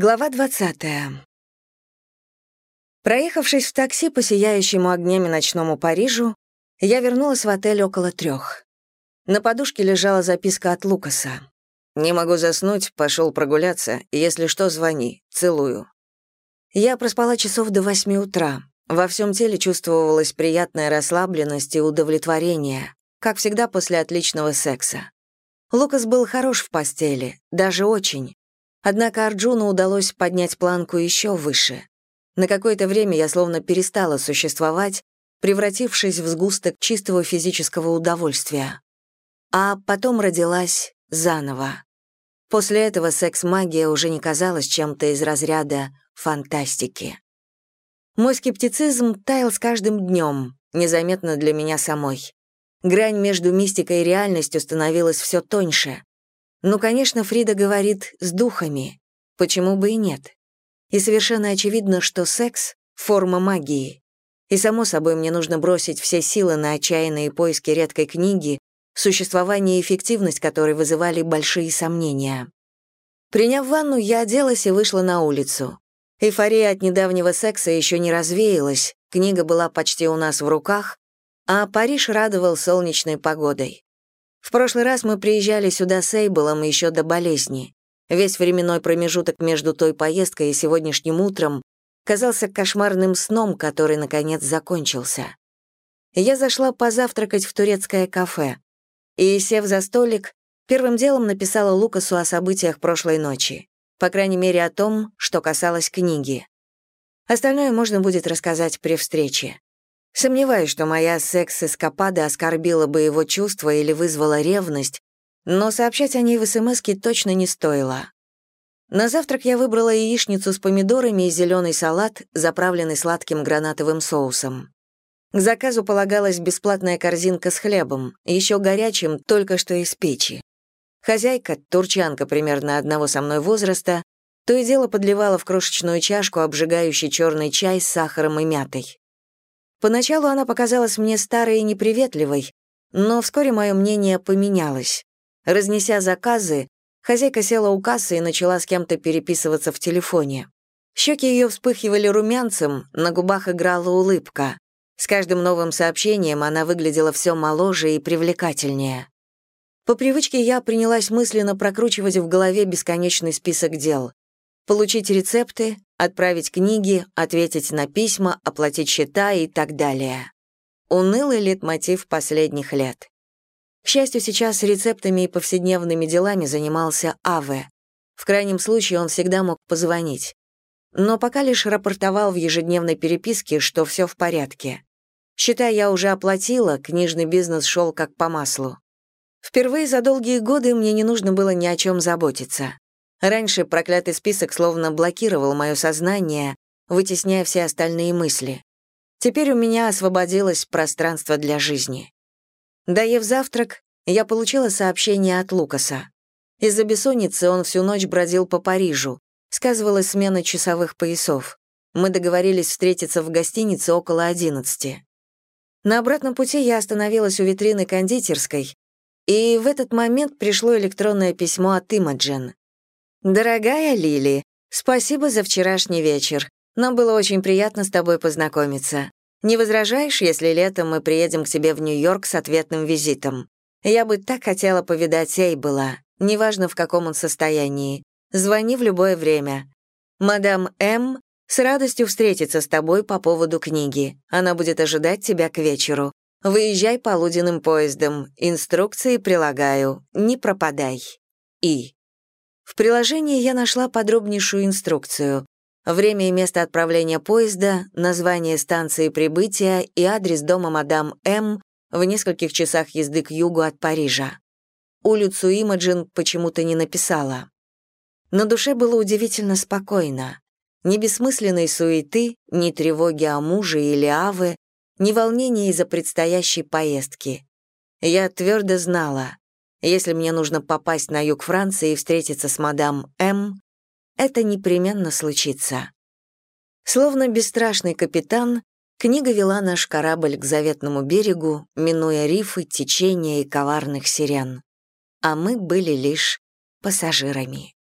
Глава 20. Проехавшись в такси по сияющему огнями ночному Парижу, я вернулась в отель около трех. На подушке лежала записка от Лукаса. «Не могу заснуть, пошел прогуляться, если что, звони. Целую». Я проспала часов до восьми утра. Во всем теле чувствовалась приятная расслабленность и удовлетворение, как всегда после отличного секса. Лукас был хорош в постели, даже очень. Однако Арджуну удалось поднять планку еще выше. На какое-то время я словно перестала существовать, превратившись в сгусток чистого физического удовольствия. А потом родилась заново. После этого секс-магия уже не казалась чем-то из разряда фантастики. Мой скептицизм таял с каждым днем, незаметно для меня самой. Грань между мистикой и реальностью становилась все тоньше. Ну, конечно, Фрида говорит «с духами». Почему бы и нет? И совершенно очевидно, что секс — форма магии. И, само собой, мне нужно бросить все силы на отчаянные поиски редкой книги, существование и эффективность которой вызывали большие сомнения. Приняв ванну, я оделась и вышла на улицу. Эйфория от недавнего секса еще не развеялась, книга была почти у нас в руках, а Париж радовал солнечной погодой. В прошлый раз мы приезжали сюда с Эйблом еще до болезни. Весь временной промежуток между той поездкой и сегодняшним утром казался кошмарным сном, который, наконец, закончился. Я зашла позавтракать в турецкое кафе и, сев за столик, первым делом написала Лукасу о событиях прошлой ночи, по крайней мере о том, что касалось книги. Остальное можно будет рассказать при встрече. Сомневаюсь, что моя секс-эскапада оскорбила бы его чувства или вызвала ревность, но сообщать о ней в смс точно не стоило. На завтрак я выбрала яичницу с помидорами и зеленый салат, заправленный сладким гранатовым соусом. К заказу полагалась бесплатная корзинка с хлебом, еще горячим, только что из печи. Хозяйка, турчанка примерно одного со мной возраста, то и дело подливала в крошечную чашку обжигающий черный чай с сахаром и мятой. Поначалу она показалась мне старой и неприветливой, но вскоре мое мнение поменялось. Разнеся заказы, хозяйка села у кассы и начала с кем-то переписываться в телефоне. Щеки ее вспыхивали румянцем, на губах играла улыбка. С каждым новым сообщением она выглядела все моложе и привлекательнее. По привычке я принялась мысленно прокручивать в голове бесконечный список дел. Получить рецепты, отправить книги, ответить на письма, оплатить счета и так далее. Унылый литмотив последних лет. К счастью, сейчас рецептами и повседневными делами занимался Аве. В крайнем случае он всегда мог позвонить. Но пока лишь рапортовал в ежедневной переписке, что все в порядке. Счета я уже оплатила, книжный бизнес шел как по маслу. Впервые за долгие годы мне не нужно было ни о чем заботиться. Раньше проклятый список словно блокировал мое сознание, вытесняя все остальные мысли. Теперь у меня освободилось пространство для жизни. Доев завтрак, я получила сообщение от Лукаса. Из-за бессонницы он всю ночь бродил по Парижу. Сказывалась смена часовых поясов. Мы договорились встретиться в гостинице около одиннадцати. На обратном пути я остановилась у витрины кондитерской, и в этот момент пришло электронное письмо от Имаджен. «Дорогая Лили, спасибо за вчерашний вечер. Нам было очень приятно с тобой познакомиться. Не возражаешь, если летом мы приедем к тебе в Нью-Йорк с ответным визитом? Я бы так хотела повидать Эйбела, неважно в каком он состоянии. Звони в любое время. Мадам М. с радостью встретится с тобой по поводу книги. Она будет ожидать тебя к вечеру. Выезжай полуденным поездом. Инструкции прилагаю. Не пропадай. И. В приложении я нашла подробнейшую инструкцию. Время и место отправления поезда, название станции прибытия и адрес дома мадам М в нескольких часах езды к югу от Парижа. Улицу Имаджин почему-то не написала. На душе было удивительно спокойно. Ни бессмысленной суеты, ни тревоги о муже или Аве, ни волнения из-за предстоящей поездки. Я твердо знала, если мне нужно попасть на юг Франции и встретиться с мадам М, это непременно случится. Словно бесстрашный капитан, книга вела наш корабль к заветному берегу, минуя рифы, течения и коварных сирен. А мы были лишь пассажирами.